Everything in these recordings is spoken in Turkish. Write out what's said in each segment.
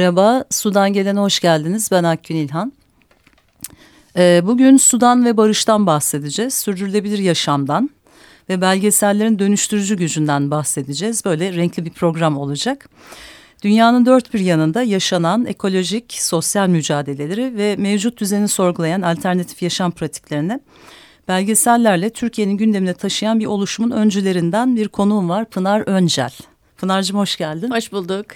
Merhaba, Sudan Gelen'e hoş geldiniz. Ben Akgün İlhan. Ee, bugün Sudan ve barıştan bahsedeceğiz. Sürdürülebilir yaşamdan ve belgesellerin dönüştürücü gücünden bahsedeceğiz. Böyle renkli bir program olacak. Dünyanın dört bir yanında yaşanan ekolojik, sosyal mücadeleleri ve mevcut düzeni sorgulayan alternatif yaşam pratiklerini belgesellerle Türkiye'nin gündemine taşıyan bir oluşumun öncülerinden bir konuğum var Pınar Öncel. Pınar'cığım hoş geldin. Hoş bulduk.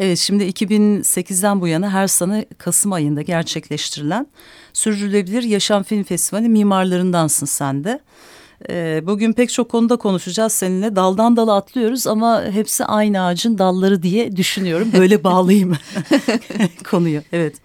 Evet şimdi 2008'den bu yana her sene Kasım ayında gerçekleştirilen Sürdürülebilir Yaşam Film Festivali mimarlarındansın sen de. Ee, bugün pek çok konuda konuşacağız seninle. Daldan dala atlıyoruz ama hepsi aynı ağacın dalları diye düşünüyorum. Böyle bağlayayım konuyu. Evet.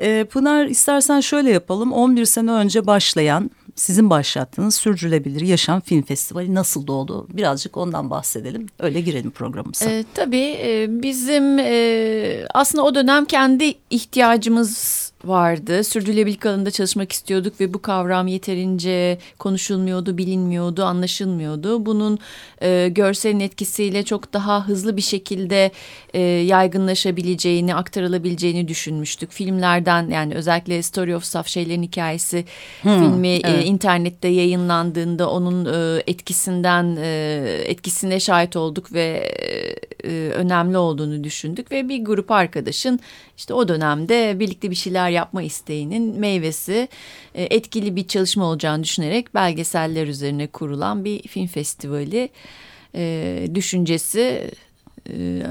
Ee, Pınar istersen şöyle yapalım. 11 sene önce başlayan sizin başlattığınız Sürdürülebilir Yaşam Film Festivali nasıl doğdu? Birazcık ondan bahsedelim. Öyle girelim programımıza. Ee, tabii e, bizim e, aslında o dönem kendi ihtiyacımız vardı. Sürdürülebilirlik alanında çalışmak istiyorduk ve bu kavram yeterince konuşulmuyordu, bilinmiyordu, anlaşılmıyordu. Bunun e, görselin etkisiyle çok daha hızlı bir şekilde e, yaygınlaşabileceğini, aktarılabileceğini düşünmüştük. Filmlerden yani özellikle Story of Saf şeylerin hikayesi hmm, filmi e, evet. e, internette yayınlandığında onun e, etkisinden e, etkisine şahit olduk ve e, önemli olduğunu düşündük ve bir grup arkadaşın işte o dönemde birlikte bir şeyler yapma isteğinin meyvesi e, etkili bir çalışma olacağını düşünerek belgeseller üzerine kurulan bir film festivali e, düşüncesi e,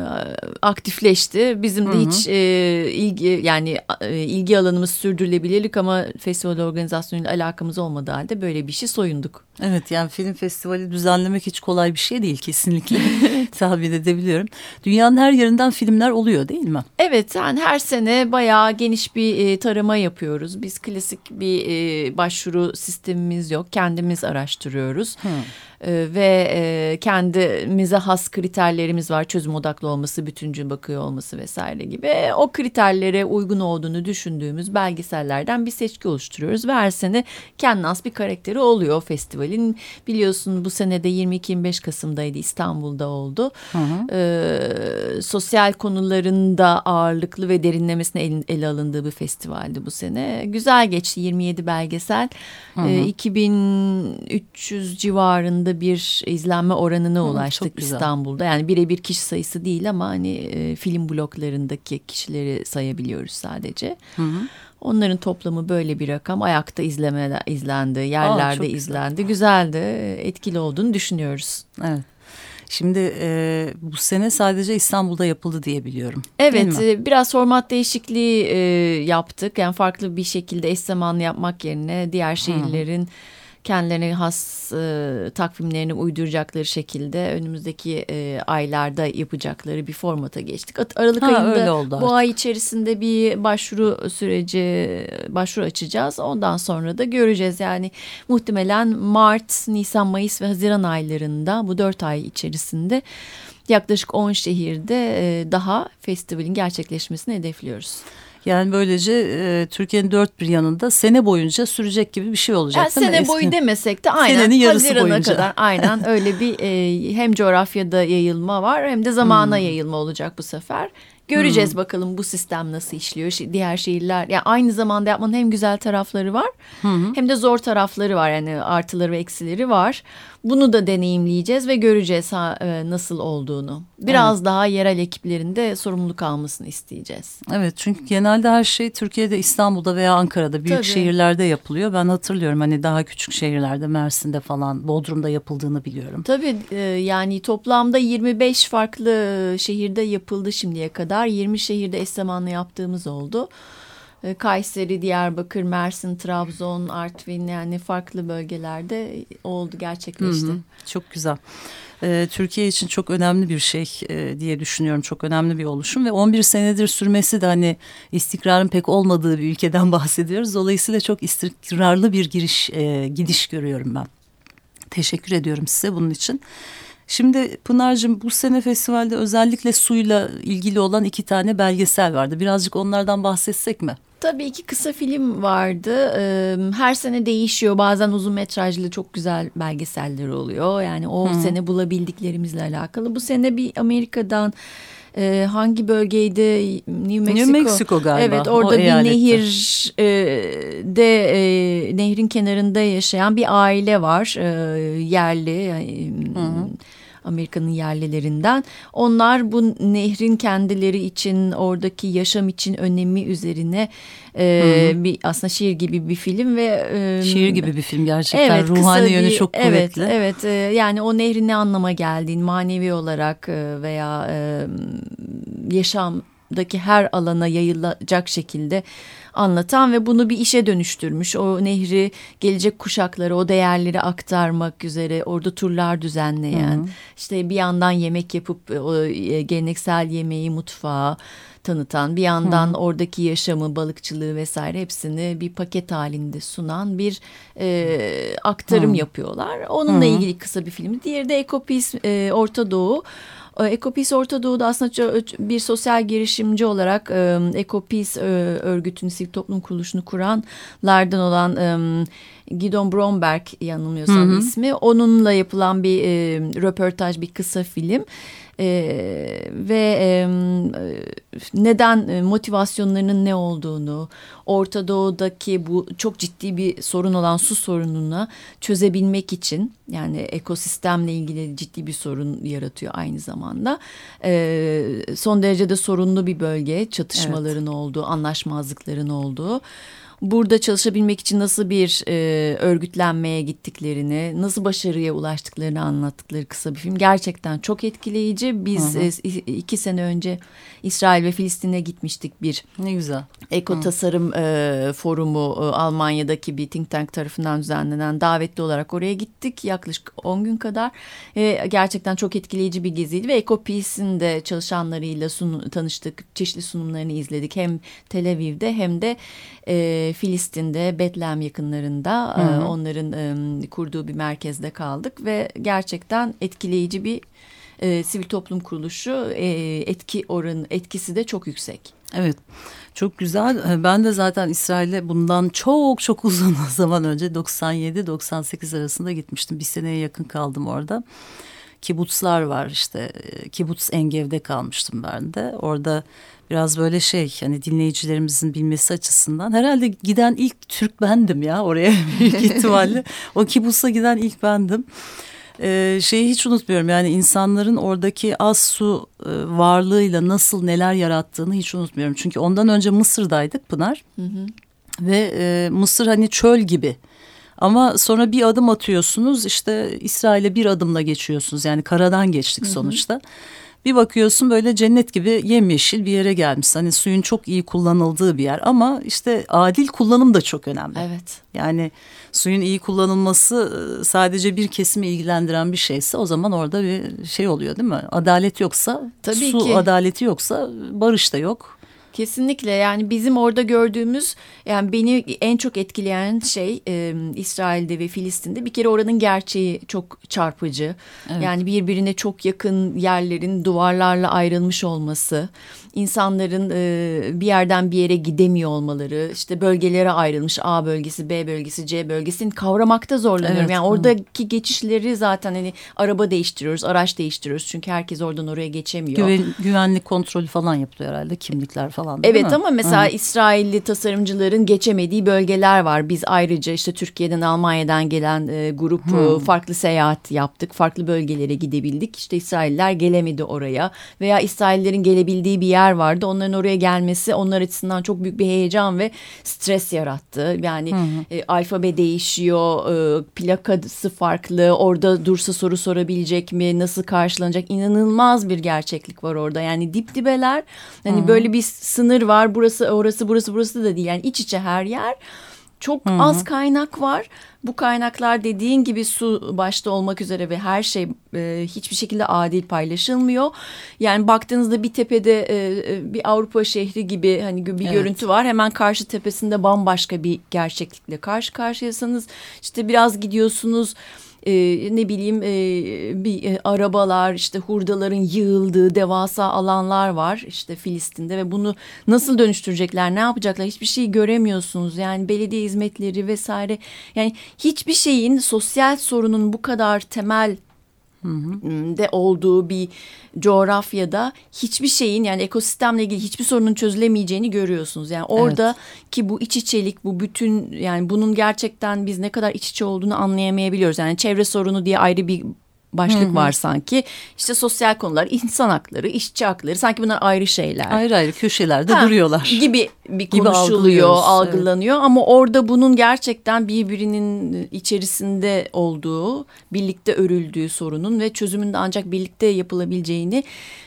aktifleşti. Bizim de hı hı. hiç e, ilgi yani e, ilgi alanımız sürdürülebilirlik ama festival organizasyonuyla alakamız olmadığı halde böyle bir şey soyunduk. Evet yani film festivali düzenlemek hiç kolay bir şey değil kesinlikle tahmin edebiliyorum. Dünyanın her yerinden filmler oluyor değil mi? Evet yani her sene bayağı geniş bir e, tarama yapıyoruz. Biz klasik bir e, başvuru sistemimiz yok kendimiz araştırıyoruz. Hı. Ee, ve e, kendimize has kriterlerimiz var. Çözüm odaklı olması, bütüncül bakıyor olması vesaire gibi. O kriterlere uygun olduğunu düşündüğümüz belgesellerden bir seçki oluşturuyoruz. Ve her sene kendine has bir karakteri oluyor festivalin. Biliyorsun bu senede 22-25 Kasım'daydı İstanbul'da oldu. Hı hı. Ee, sosyal konularında ağırlıklı ve derinlemesine ele, ele alındığı bir festivaldi bu sene. Güzel geçti 27 belgesel. Hı hı. Ee, 2300 civarında bir izlenme oranına ulaştık İstanbul'da. Yani birebir kişi sayısı değil ama hani e, film bloklarındaki kişileri sayabiliyoruz sadece. Hı hı. Onların toplamı böyle bir rakam. Ayakta izleme izlendi, yerlerde Aa, izlendi. Güzel. Güzeldi, etkili olduğunu düşünüyoruz. Evet. Şimdi e, bu sene sadece İstanbul'da yapıldı diye biliyorum. Evet e, biraz format değişikliği e, yaptık. Yani farklı bir şekilde eş zamanlı yapmak yerine diğer şehirlerin... Hı kendilerine has e, takvimlerini uyduracakları şekilde önümüzdeki e, aylarda yapacakları bir formata geçtik. Aralık ha, ayında oldu bu ay içerisinde bir başvuru süreci başvuru açacağız. Ondan sonra da göreceğiz. Yani muhtemelen Mart, Nisan, Mayıs ve Haziran aylarında bu dört ay içerisinde yaklaşık 10 şehirde e, daha festivalin gerçekleşmesini hedefliyoruz. Yani böylece e, Türkiye'nin dört bir yanında sene boyunca sürecek gibi bir şey olacak yani Sene boyu Eski, demesek de aynen senenin yarısı Haziran'a boyunca. kadar aynen öyle bir e, hem coğrafyada yayılma var hem de zamana hmm. yayılma olacak bu sefer. Göreceğiz hmm. bakalım bu sistem nasıl işliyor. Diğer şehirler yani aynı zamanda yapmanın hem güzel tarafları var hmm. hem de zor tarafları var. Yani artıları ve eksileri var. Bunu da deneyimleyeceğiz ve göreceğiz ha, e, nasıl olduğunu. Biraz evet. daha yerel ekiplerinde sorumluluk almasını isteyeceğiz. Evet çünkü genelde her şey Türkiye'de İstanbul'da veya Ankara'da büyük Tabii. şehirlerde yapılıyor. Ben hatırlıyorum hani daha küçük şehirlerde Mersin'de falan Bodrum'da yapıldığını biliyorum. Tabii e, yani toplamda 25 farklı şehirde yapıldı şimdiye kadar. 20 şehirde eş zamanlı yaptığımız oldu. E, Kayseri, Diyarbakır, Mersin, Trabzon, Artvin yani farklı bölgelerde oldu gerçekleşti. Hı hı, çok güzel. Ee, Türkiye için çok önemli bir şey e, diye düşünüyorum. Çok önemli bir oluşum ve 11 senedir sürmesi de hani istikrarın pek olmadığı bir ülkeden bahsediyoruz. Dolayısıyla çok istikrarlı bir giriş e, gidiş görüyorum ben. Teşekkür ediyorum size bunun için. Şimdi Pınar'cığım bu sene festivalde özellikle suyla ilgili olan iki tane belgesel vardı. Birazcık onlardan bahsetsek mi? Tabii iki kısa film vardı. Her sene değişiyor. Bazen uzun metrajlı çok güzel belgeseller oluyor. Yani o hmm. sene bulabildiklerimizle alakalı. Bu sene bir Amerika'dan e, hangi bölgeydi? New Mexico. New Mexico galiba. Evet orada o bir eyalette. nehirde e, nehrin kenarında yaşayan bir aile var. E, yerli. E, hı hı. Amerika'nın yerlilerinden. Onlar bu nehrin kendileri için oradaki yaşam için önemi üzerine e, bir aslında şiir gibi bir film ve e, şiir gibi bir film gerçekten evet, ruhani yönü çok kuvvetli. Evet, evet e, yani o nehrin ne anlama geldiğini manevi olarak e, veya e, yaşamdaki her alana yayılacak şekilde anlatan ve bunu bir işe dönüştürmüş. O nehri gelecek kuşaklara o değerleri aktarmak üzere orada turlar düzenleyen, hı hı. işte bir yandan yemek yapıp o e, geleneksel yemeği mutfağa tanıtan, bir yandan hı. oradaki yaşamı, balıkçılığı vesaire hepsini bir paket halinde sunan bir e, aktarım hı. yapıyorlar. Onunla hı. ilgili kısa bir film. Diğeri de Ekopis e, Orta Doğu. Ekopis Orta Doğu'da aslında bir sosyal girişimci olarak Ekopis örgütünü, sivil toplum kuruluşunu kuranlardan olan Gidon Bromberg yanılmıyorsam hı hı. ismi. Onunla yapılan bir röportaj, bir kısa film. Ee, ve e, neden motivasyonlarının ne olduğunu, Orta Doğu'daki bu çok ciddi bir sorun olan su sorununu çözebilmek için yani ekosistemle ilgili ciddi bir sorun yaratıyor aynı zamanda. E, son derece de sorunlu bir bölge, çatışmaların evet. olduğu, anlaşmazlıkların olduğu burada çalışabilmek için nasıl bir e, örgütlenmeye gittiklerini, nasıl başarıya ulaştıklarını anlattıkları kısa bir film. Gerçekten çok etkileyici. Biz hı hı. E, iki sene önce İsrail ve Filistin'e gitmiştik bir. Ne güzel. Eko hı. Tasarım e, Forumu e, Almanya'daki bir think tank tarafından düzenlenen davetli olarak oraya gittik. Yaklaşık 10 gün kadar. E, gerçekten çok etkileyici bir geziydi ve EcoPeace'in de çalışanlarıyla sun, tanıştık. Çeşitli sunumlarını izledik. Hem Tel Aviv'de hem de e, Filistin'de Betlem yakınlarında hı hı. E, onların e, kurduğu bir merkezde kaldık ve gerçekten etkileyici bir e, sivil toplum kuruluşu e, etki oranı etkisi de çok yüksek. Evet çok güzel e, ben de zaten İsrail'e bundan çok çok uzun zaman önce 97-98 arasında gitmiştim bir seneye yakın kaldım orada kibutslar var işte e, kibuts Engev'de kalmıştım ben de orada biraz böyle şey hani dinleyicilerimizin bilmesi açısından herhalde giden ilk Türk bendim ya oraya büyük ihtimalle o kibutsa giden ilk bendim. Ee, şeyi hiç unutmuyorum yani insanların oradaki az su e, varlığıyla nasıl neler yarattığını hiç unutmuyorum. Çünkü ondan önce Mısır'daydık Pınar hı hı. ve e, Mısır hani çöl gibi. Ama sonra bir adım atıyorsunuz işte İsrail'e bir adımla geçiyorsunuz yani karadan geçtik hı hı. sonuçta. Bir bakıyorsun böyle cennet gibi yemyeşil bir yere gelmiş. Hani suyun çok iyi kullanıldığı bir yer ama işte adil kullanım da çok önemli. Evet. Yani suyun iyi kullanılması e, sadece bir kesimi ilgilendiren bir şeyse o zaman orada bir şey oluyor değil mi? Adalet yoksa, Tabii su ki. adaleti yoksa barış da yok. Kesinlikle yani bizim orada gördüğümüz yani beni en çok etkileyen şey e, İsrail'de ve Filistin'de bir kere oranın gerçeği çok çarpıcı. Evet. Yani birbirine çok yakın yerlerin duvarlarla ayrılmış olması insanların e, bir yerden bir yere gidemiyor olmaları, işte bölgelere ayrılmış A bölgesi, B bölgesi, C bölgesini kavramakta zorlanıyorum. Evet. Yani oradaki geçişleri zaten hani araba değiştiriyoruz, araç değiştiriyoruz çünkü herkes oradan oraya geçemiyor. Güven, güvenlik kontrolü falan yapılıyor herhalde, kimlikler falan. Evet mi? ama mesela Hı. İsrailli tasarımcıların geçemediği bölgeler var. Biz ayrıca işte Türkiye'den, Almanya'dan gelen e, grup Hı. farklı seyahat yaptık, farklı bölgelere gidebildik. İşte İsrailler gelemedi oraya veya İsraillerin gelebildiği bir yer yer vardı. Onların oraya gelmesi onlar açısından çok büyük bir heyecan ve stres yarattı. Yani hı hı. E, alfabe değişiyor, e, plakası farklı. Orada dursa soru sorabilecek mi? Nasıl karşılanacak? İnanılmaz bir gerçeklik var orada. Yani dip dibeler. Hani hı hı. böyle bir sınır var. Burası orası burası burası da değil. Yani iç içe her yer. Çok Hı -hı. az kaynak var. Bu kaynaklar dediğin gibi su başta olmak üzere ve her şey e, hiçbir şekilde adil paylaşılmıyor. Yani baktığınızda bir tepede e, e bir Avrupa şehri gibi hani bir evet. görüntü var. Hemen karşı tepesinde bambaşka bir gerçeklikle karşı karşıyasınız. İşte biraz gidiyorsunuz e, ne bileyim e, bir e, arabalar işte hurdaların yığıldığı devasa alanlar var işte Filistin'de ve bunu nasıl dönüştürecekler ne yapacaklar hiçbir şey göremiyorsunuz. Yani belediye hizmetleri vesaire yani hiçbir şeyin sosyal sorunun bu kadar temel de olduğu bir coğrafyada hiçbir şeyin yani ekosistemle ilgili hiçbir sorunun çözülemeyeceğini görüyorsunuz. Yani orada evet. ki bu iç içelik bu bütün yani bunun gerçekten biz ne kadar iç içe olduğunu anlayamayabiliyoruz. Yani çevre sorunu diye ayrı bir başlık hı hı. var sanki. İşte sosyal konular, insan hakları, işçi hakları sanki bunlar ayrı şeyler. Ayrı ayrı köşelerde ha, duruyorlar. Gibi bir konuşuluyor, algılanıyor evet. ama orada bunun gerçekten birbirinin içerisinde olduğu, birlikte örüldüğü sorunun ve çözümünde ancak birlikte yapılabileceğini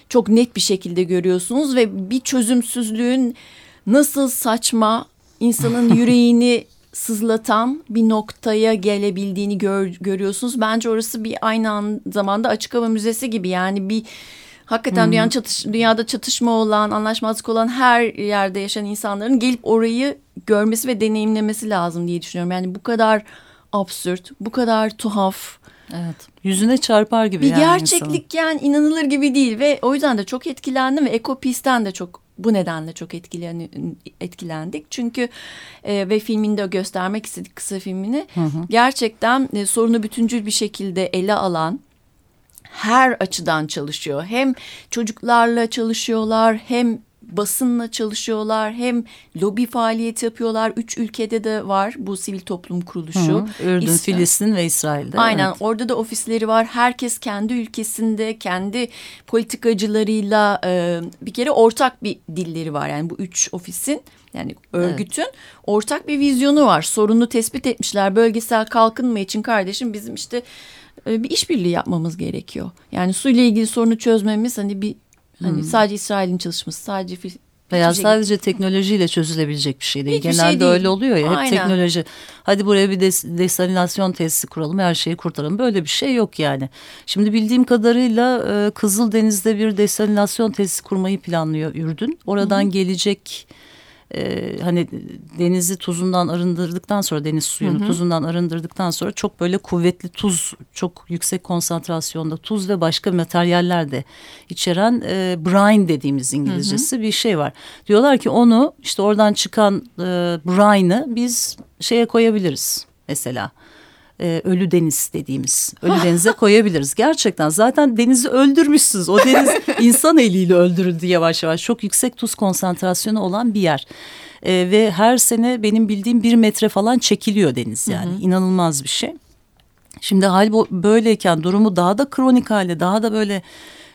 çok net bir şekilde görüyorsunuz ve bir çözümsüzlüğün nasıl saçma insanın yüreğini sızlatan bir noktaya gelebildiğini gör, görüyorsunuz. Bence orası bir aynı zamanda açık hava müzesi gibi yani bir hakikaten hmm. dünyanın çatış, dünyada çatışma olan, anlaşmazlık olan her yerde yaşayan insanların gelip orayı görmesi ve deneyimlemesi lazım diye düşünüyorum. Yani bu kadar absürt, bu kadar tuhaf. Evet. Yüzüne çarpar gibi bir yani gerçeklik insanın. yani inanılır gibi değil ve o yüzden de çok etkilendim ve Ekopist'ten de çok bu nedenle çok etkilen, etkilendik. Çünkü e, ve filminde göstermek istedik kısa filmini. Hı hı. Gerçekten e, sorunu bütüncül bir şekilde ele alan her açıdan çalışıyor. Hem çocuklarla çalışıyorlar hem basınla çalışıyorlar hem lobi faaliyeti yapıyorlar. Üç ülkede de var bu sivil toplum kuruluşu. Hı, Ürdün, İsrail. Filistin ve İsrail'de. Aynen evet. orada da ofisleri var. Herkes kendi ülkesinde kendi politikacılarıyla e, bir kere ortak bir dilleri var. Yani bu üç ofisin yani örgütün evet. ortak bir vizyonu var. Sorunu tespit etmişler. Bölgesel kalkınma için kardeşim bizim işte e, bir işbirliği yapmamız gerekiyor. Yani suyla ilgili sorunu çözmemiz hani bir Hani hmm. sadece İsrail'in çalışması, sadece veya şey. sadece teknolojiyle çözülebilecek bir şey değil. Hiçbir Genelde şey değil. öyle oluyor ya. Aynen. Hep teknoloji. Hadi buraya bir des desalinasyon tesisi kuralım, her şeyi kurtaralım. Böyle bir şey yok yani. Şimdi bildiğim kadarıyla e, Kızıldeniz'de bir desalinasyon tesisi kurmayı planlıyor Ürdün. Oradan Hı -hı. gelecek e, hani denizi tuzundan arındırdıktan sonra deniz suyunu hı hı. tuzundan arındırdıktan sonra çok böyle kuvvetli tuz çok yüksek konsantrasyonda tuz ve başka materyaller de içeren e, brine dediğimiz İngilizcesi hı hı. bir şey var. Diyorlar ki onu işte oradan çıkan e, brine'ı biz şeye koyabiliriz mesela e, ölü deniz dediğimiz ölü denize koyabiliriz. Gerçekten zaten denizi öldürmüşsünüz. O deniz insan eliyle öldürüldü yavaş yavaş. Çok yüksek tuz konsantrasyonu olan bir yer. E, ve her sene benim bildiğim bir metre falan çekiliyor deniz yani. Hı hı. İnanılmaz bir şey. Şimdi hal böyleyken durumu daha da kronik hale daha da böyle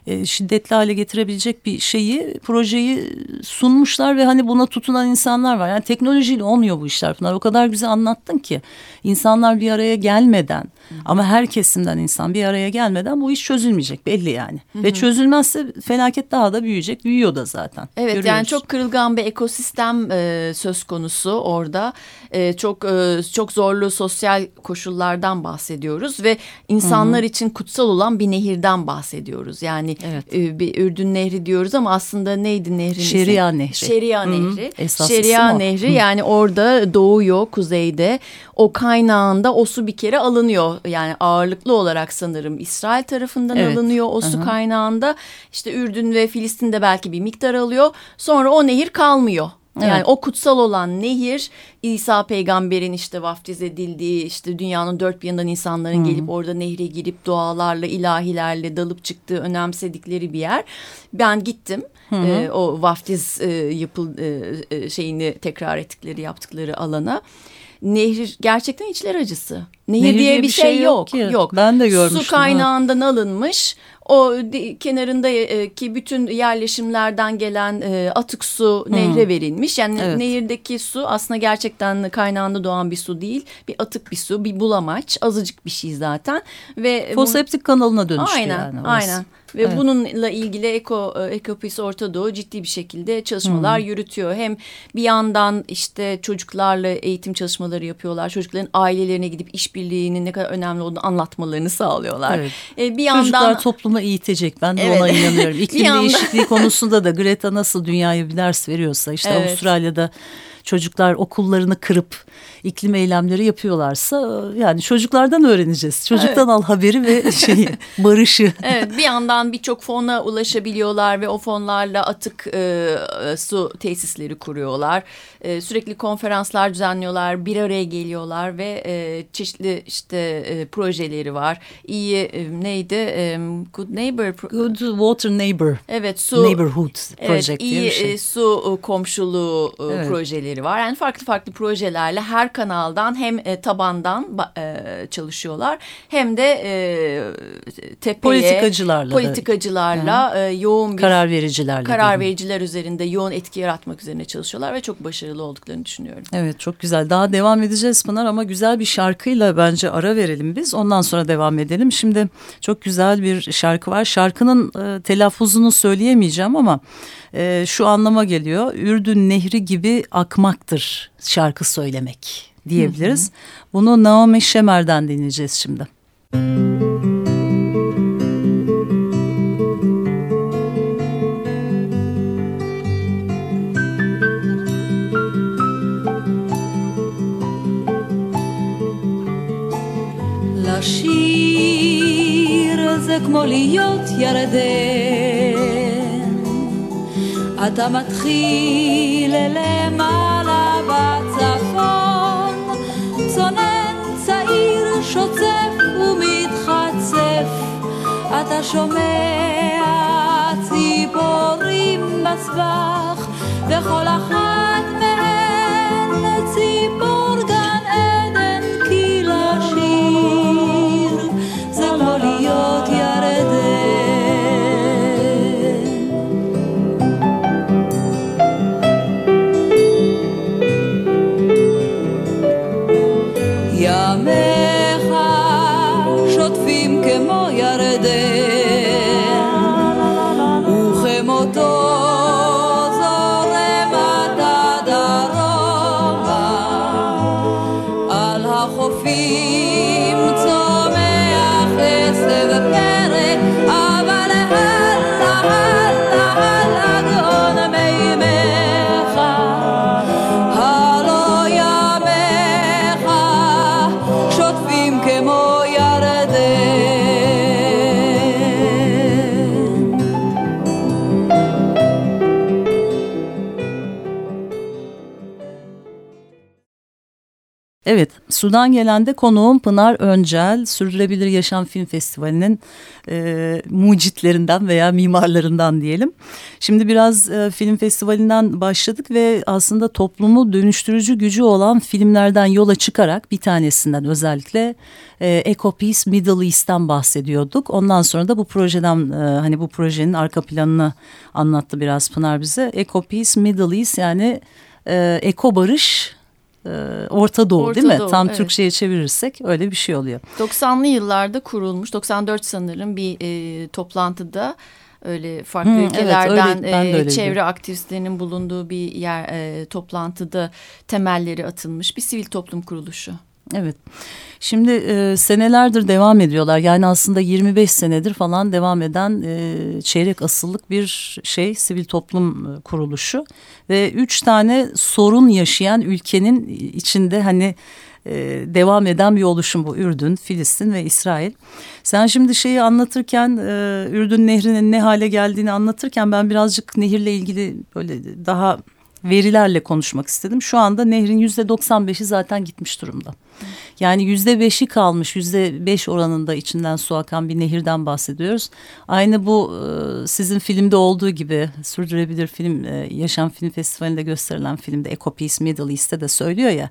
e, şiddetli hale getirebilecek bir şeyi projeyi sunmuşlar ve hani buna tutunan insanlar var. Yani teknolojiyle olmuyor bu işler Pınar. O kadar güzel anlattın ki insanlar bir araya gelmeden Hı ama her kesimden insan bir araya gelmeden bu iş çözülmeyecek belli yani. Hı -hı. Ve çözülmezse felaket daha da büyüyecek. Büyüyor da zaten. Evet Görüyoruz. yani çok kırılgan bir ekosistem e, söz konusu orada. E, çok e, çok zorlu sosyal koşullardan bahsediyoruz ve insanlar Hı -hı. için kutsal olan bir nehirden bahsediyoruz. Yani evet. e, bir Ürdün Nehri diyoruz ama aslında neydi nehrin Şeria Nehri. Şeria Nehri. Esas Şeria Nehri yani orada doğuyor kuzeyde. O kaynağında o su bir kere alınıyor. Yani ağırlıklı olarak sanırım İsrail tarafından evet. alınıyor o su Hı -hı. kaynağında. İşte Ürdün ve Filistin'de belki bir miktar alıyor. Sonra o nehir kalmıyor. Yani evet. o kutsal olan nehir İsa peygamberin işte vaftiz edildiği işte dünyanın dört bir yanından insanların Hı. gelip orada nehre girip dualarla ilahilerle dalıp çıktığı önemsedikleri bir yer. Ben gittim Hı E, o vaftiz e, yapıl e, şeyini tekrar ettikleri yaptıkları alana nehir gerçekten içler acısı. Nehir, nehir diye, diye bir şey, şey yok. Yok. yok. Ben de görmüştüm. Su kaynağından ha. alınmış. o kenarındaki bütün yerleşimlerden gelen e, atık su nehre verilmiş. Yani evet. nehirdeki su aslında gerçekten kaynağında doğan bir su değil. Bir atık bir su, bir bulamaç, azıcık bir şey zaten. ve Foseptik kanalına dönüştü aynen, yani. Orası. Aynen. Ve evet. bununla ilgili Eko e, Ekopis Orta Doğu ciddi bir şekilde çalışmalar hmm. yürütüyor. Hem bir yandan işte çocuklarla eğitim çalışmaları yapıyorlar. Çocukların ailelerine gidip işbirliğinin ne kadar önemli olduğunu anlatmalarını sağlıyorlar. Evet. Ee, bir yandan Çocuklar topluma eğitecek. Ben de evet. ona inanıyorum. İklim yandan... değişikliği konusunda da Greta nasıl dünyaya bir ders veriyorsa işte evet. Avustralya'da çocuklar okullarını kırıp iklim eylemleri yapıyorlarsa yani çocuklardan öğreneceğiz. Çocuktan evet. al haberi ve şeyi barışı. Evet bir yandan birçok fona ulaşabiliyorlar ve o fonlarla atık e, su tesisleri kuruyorlar. E, sürekli konferanslar düzenliyorlar, bir araya geliyorlar ve e, çeşitli işte e, projeleri var. İyi e, neydi? E, Good Neighbor. Good Water Neighbor. Evet su. Neighborhood Project evet, iyi, şey. E, su komşuluğu e, evet. projeleri var. Yani farklı farklı projelerle her kanaldan hem e, tabandan e, çalışıyorlar hem de e, tepeye politikacılarla politikacılarla da, e, yoğun bir karar vericilerle karar vericiler üzerinde yoğun etki yaratmak üzerine çalışıyorlar ve çok başarılı olduklarını düşünüyorum. Evet çok güzel. Daha devam edeceğiz Pınar ama güzel bir şarkıyla bence ara verelim biz. Ondan sonra devam edelim. Şimdi çok güzel bir şarkı var. Şarkının e, telaffuzunu söyleyemeyeceğim ama e, şu anlama geliyor. Ürdün nehri gibi akmaktır şarkı söylemek diyebiliriz. Hı hı. Bunu Naomi Shemer'den dinleyeceğiz şimdi. לשיר זה כמו להיות ירדן אתה מתחיל למעלה בצפון, צונן צעיר שוצף ומתחצף, אתה שומע ציפורים בסבך, וכל אחת מהן ציפור Sudan gelen de konuğum Pınar Öncel, Sürdürülebilir Yaşam Film Festivali'nin e, mucitlerinden veya mimarlarından diyelim. Şimdi biraz e, film festivalinden başladık ve aslında toplumu dönüştürücü gücü olan filmlerden yola çıkarak bir tanesinden özellikle e, Eco Peace Middle East'ten bahsediyorduk. Ondan sonra da bu projeden e, hani bu projenin arka planını anlattı biraz Pınar bize. Eco Peace Middle East yani e, eko barış Orta Doğu Orta değil mi? Doğu, Tam evet. Türkçe'ye çevirirsek öyle bir şey oluyor. 90'lı yıllarda kurulmuş 94 sanırım bir e, toplantıda öyle farklı hmm, ülkelerden evet, öyle, e, çevre aktivistlerinin bulunduğu bir yer e, toplantıda temelleri atılmış bir sivil toplum kuruluşu. Evet. Şimdi e, senelerdir devam ediyorlar. Yani aslında 25 senedir falan devam eden e, çeyrek asıllık bir şey sivil toplum e, kuruluşu ve üç tane sorun yaşayan ülkenin içinde hani e, devam eden bir oluşum bu Ürdün, Filistin ve İsrail. Sen şimdi şeyi anlatırken e, Ürdün Nehri'nin ne hale geldiğini anlatırken ben birazcık nehirle ilgili böyle daha verilerle konuşmak istedim. Şu anda nehrin yüzde 95'i zaten gitmiş durumda. Yani yüzde beşi kalmış yüzde beş oranında içinden su akan bir nehirden bahsediyoruz. Aynı bu e, sizin filmde olduğu gibi sürdürebilir film e, Yaşam Film Festivali'nde gösterilen filmde Eco Peace Middle East'te de söylüyor ya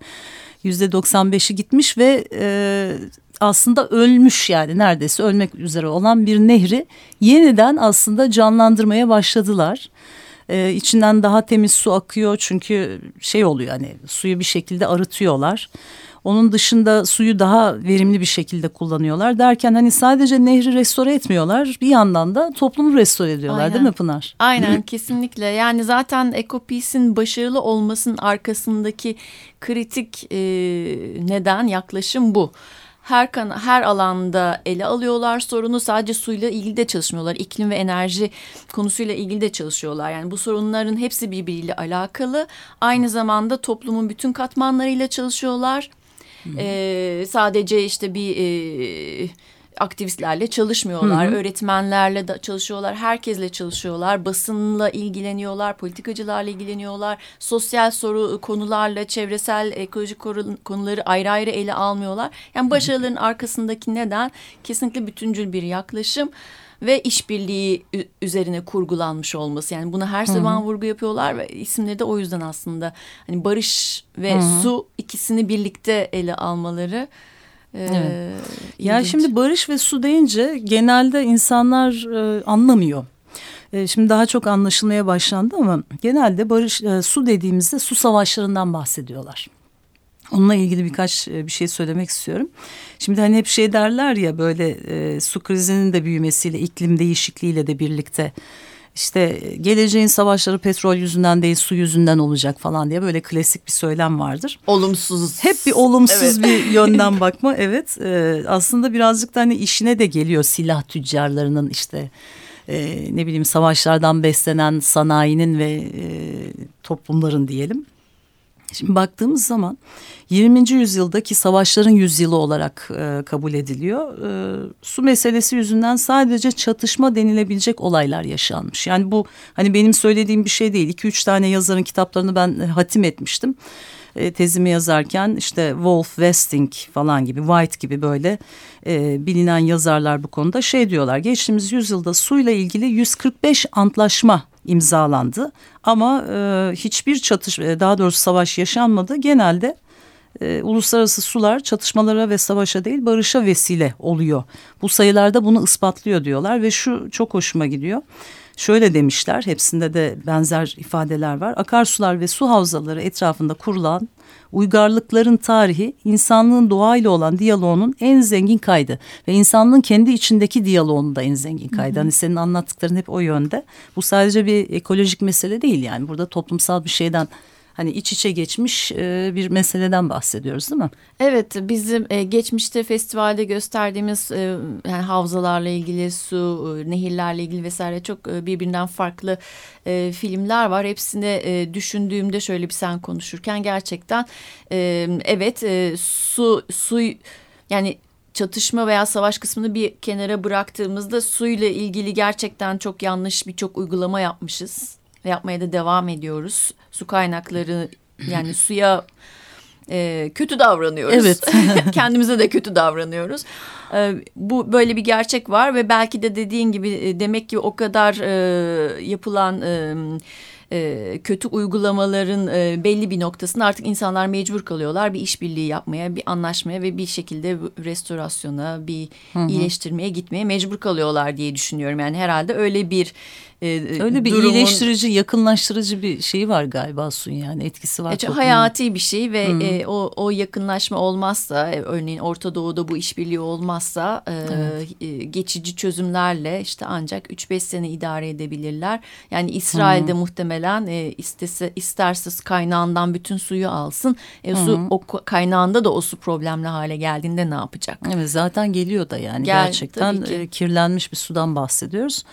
yüzde 95'i gitmiş ve e, aslında ölmüş yani neredeyse ölmek üzere olan bir nehri yeniden aslında canlandırmaya başladılar. Ee, içinden daha temiz su akıyor çünkü şey oluyor hani suyu bir şekilde arıtıyorlar. Onun dışında suyu daha verimli bir şekilde kullanıyorlar derken hani sadece nehri restore etmiyorlar bir yandan da toplumu restore ediyorlar Aynen. değil mi Pınar? Aynen kesinlikle yani zaten Ecopeace'in başarılı olmasının arkasındaki kritik e, neden yaklaşım bu. Her kan her alanda ele alıyorlar sorunu sadece suyla ilgili de çalışmıyorlar. İklim ve enerji konusuyla ilgili de çalışıyorlar. Yani bu sorunların hepsi birbiriyle alakalı. Aynı zamanda toplumun bütün katmanlarıyla çalışıyorlar. Ee, sadece işte bir e, aktivistlerle çalışmıyorlar. Öğretmenlerle de çalışıyorlar. Herkesle çalışıyorlar. Basınla ilgileniyorlar. Politikacılarla ilgileniyorlar. Sosyal soru konularla çevresel ekolojik konuları ayrı ayrı ele almıyorlar. Yani başarıların arkasındaki neden kesinlikle bütüncül bir yaklaşım ve işbirliği üzerine kurgulanmış olması. Yani buna her zaman vurgu yapıyorlar ve isimleri de o yüzden aslında hani barış ve su ikisini birlikte ele almaları. E, Evet. Ya şimdi barış ve su deyince genelde insanlar e, anlamıyor. E, şimdi daha çok anlaşılmaya başlandı ama genelde barış e, su dediğimizde su savaşlarından bahsediyorlar. Onunla ilgili birkaç e, bir şey söylemek istiyorum. Şimdi hani hep şey derler ya böyle e, su krizinin de büyümesiyle iklim değişikliğiyle de birlikte işte e, geleceğin savaşları petrol yüzünden değil su yüzünden olacak falan diye böyle klasik bir söylem vardır. olumsuz. Hep bir olumsuz Evet. bir yönden bakma evet Ee, aslında birazcık da hani işine de geliyor silah tüccarlarının işte e, ne bileyim savaşlardan beslenen sanayinin ve e, toplumların diyelim. Şimdi baktığımız zaman 20. yüzyıldaki savaşların yüzyılı olarak e, kabul ediliyor. E, su meselesi yüzünden sadece çatışma denilebilecek olaylar yaşanmış. Yani bu hani benim söylediğim bir şey değil. 2-3 tane yazarın kitaplarını ben e, hatim etmiştim. E, tezimi yazarken işte Wolf, Westing falan gibi, White gibi böyle e, bilinen yazarlar bu konuda şey diyorlar. Geçtiğimiz yüzyılda suyla ilgili 145 antlaşma imzalandı ama e, hiçbir çatış e, daha doğrusu savaş yaşanmadı. Genelde e, uluslararası sular çatışmalara ve savaşa değil barışa vesile oluyor. Bu sayılarda bunu ispatlıyor diyorlar ve şu çok hoşuma gidiyor. Şöyle demişler hepsinde de benzer ifadeler var. Akarsular ve su havzaları etrafında kurulan uygarlıkların tarihi insanlığın doğayla olan diyaloğunun en zengin kaydı. Ve insanlığın kendi içindeki diyaloğunun da en zengin kaydı. Hani senin anlattıkların hep o yönde. Bu sadece bir ekolojik mesele değil yani. Burada toplumsal bir şeyden hani iç içe geçmiş e, bir meseleden bahsediyoruz değil mi? Evet bizim e, geçmişte festivalde gösterdiğimiz e, yani havzalarla ilgili su, nehirlerle ilgili vesaire çok birbirinden farklı filmler var. Hepsini düşündüğümde şöyle bir sen konuşurken gerçekten evet su su yani çatışma veya savaş kısmını bir kenara bıraktığımızda suyla ilgili gerçekten çok yanlış birçok uygulama yapmışız ve yapmaya da devam ediyoruz. Su kaynakları yani suya e, kötü davranıyoruz. Evet. Kendimize de kötü davranıyoruz. E, bu böyle bir gerçek var ve belki de dediğin gibi e, demek ki o kadar e, yapılan e, e, kötü uygulamaların e, belli bir noktasında artık insanlar mecbur kalıyorlar bir işbirliği yapmaya, bir anlaşmaya ve bir şekilde restorasyona, bir iyileştirmeye gitmeye mecbur kalıyorlar diye düşünüyorum. Yani herhalde öyle bir e, Öyle bir durumun- iyileştirici, yakınlaştırıcı bir şeyi var galiba suyun yani etkisi var. e, hayati bir şey ve e, o o yakınlaşma olmazsa e, örneğin Orta Doğu'da bu işbirliği olmazsa e, e, geçici çözümlerle işte ancak 3-5 sene idare edebilirler. Yani İsrail'de muhtemelen e, istese isterse kaynağından bütün suyu alsın. E, su o kaynağında da o su problemli hale geldiğinde ne yapacak? Evet zaten geliyor da yani Gel- gerçekten e, kirlenmiş bir sudan bahsediyoruz.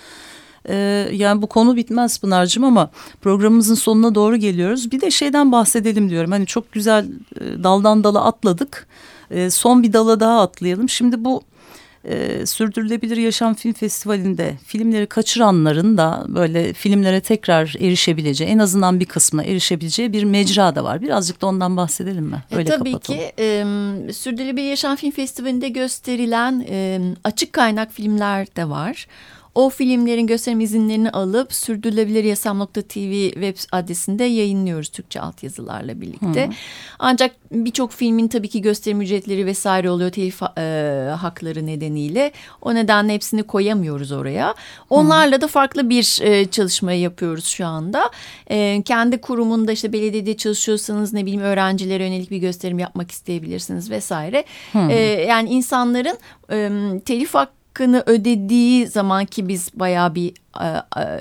Ee, yani bu konu bitmez Pınar'cığım ama programımızın sonuna doğru geliyoruz. Bir de şeyden bahsedelim diyorum. Hani çok güzel e, daldan dala atladık. E, son bir dala daha atlayalım. Şimdi bu e, Sürdürülebilir Yaşam Film Festivali'nde filmleri kaçıranların da böyle filmlere tekrar erişebileceği en azından bir kısmına erişebileceği bir mecra da var. Birazcık da ondan bahsedelim mi? E, Öyle tabii kapatalım. ki e, Sürdürülebilir Yaşam Film Festivali'nde gösterilen e, açık kaynak filmler de var. O filmlerin gösterim izinlerini alıp sürdürülebiliryasam.tv web adresinde yayınlıyoruz Türkçe altyazılarla birlikte. Ancak birçok filmin tabii ki gösterim ücretleri vesaire oluyor telif e, hakları nedeniyle. O nedenle hepsini koyamıyoruz oraya. Onlarla da farklı bir e, çalışma yapıyoruz şu anda. E, kendi kurumunda işte belediyede çalışıyorsanız ne bileyim öğrencilere yönelik bir gösterim yapmak isteyebilirsiniz vesaire. E, yani insanların e, telif hakkını ödediği zaman ki biz bayağı bir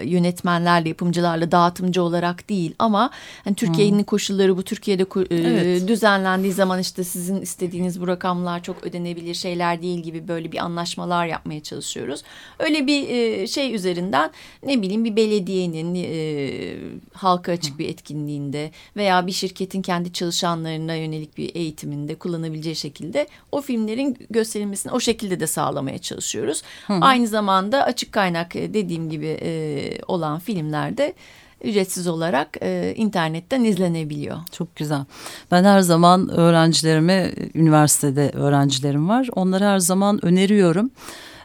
yönetmenlerle, yapımcılarla, dağıtımcı olarak değil ama hani Türkiye'nin koşulları bu Türkiye'de e, Evet. düzenlendiği zaman işte sizin istediğiniz bu rakamlar çok ödenebilir şeyler değil gibi böyle bir anlaşmalar yapmaya çalışıyoruz. Öyle bir e, şey üzerinden ne bileyim bir belediyenin e, halka açık bir etkinliğinde veya bir şirketin kendi çalışanlarına yönelik bir eğitiminde kullanabileceği şekilde o filmlerin gösterilmesini o şekilde de sağlamaya çalışıyoruz. Aynı zamanda açık kaynak dediğim gibi e, olan filmlerde ücretsiz olarak e, internetten izlenebiliyor. Çok güzel. Ben her zaman öğrencilerime, üniversitede öğrencilerim var. Onlara her zaman öneriyorum.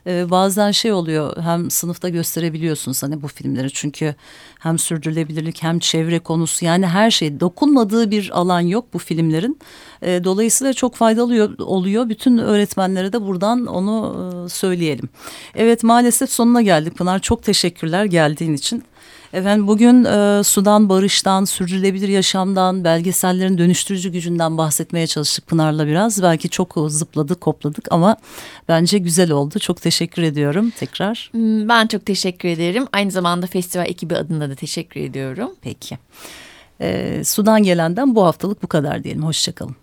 Ee, bazen şey oluyor hem sınıfta gösterebiliyorsunuz hani bu filmleri çünkü hem sürdürülebilirlik hem çevre konusu yani her şey dokunmadığı bir alan yok bu filmlerin. Ee, dolayısıyla çok faydalı oluyor-. Bütün öğretmenlere de buradan onu e, söyleyelim. Evet maalesef sonuna geldik Pınar. Çok teşekkürler geldiğin için. Efendim bugün e, sudan, barıştan, sürdürülebilir yaşamdan, belgesellerin dönüştürücü gücünden bahsetmeye çalıştık Pınar'la biraz. Belki çok zıpladık, kopladık ama bence güzel oldu. Çok teşekkür ediyorum tekrar. Hmm, Ben çok teşekkür ederim. Aynı zamanda festival ekibi adına da teşekkür ediyorum. Peki. E, sudan gelenden bu haftalık bu kadar diyelim. Hoşçakalın.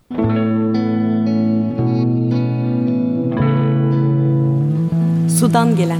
Sudan gelen.